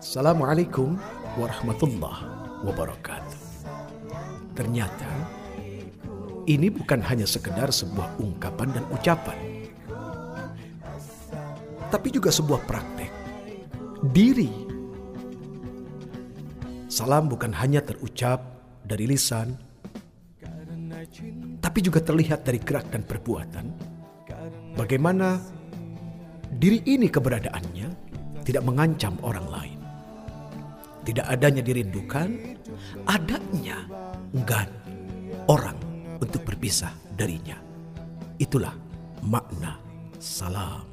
Assalamualaikum warahmatullahi wabarakatuh. Ternyata ini bukan hanya sekedar sebuah ungkapan dan ucapan, tapi juga sebuah praktek diri. Salam bukan hanya terucap dari lisan, tapi juga terlihat dari gerak dan perbuatan. Bagaimana diri ini keberadaannya tidak mengancam orang lain. Tidak adanya dirindukan, adanya enggan orang untuk berpisah darinya. Itulah makna salam.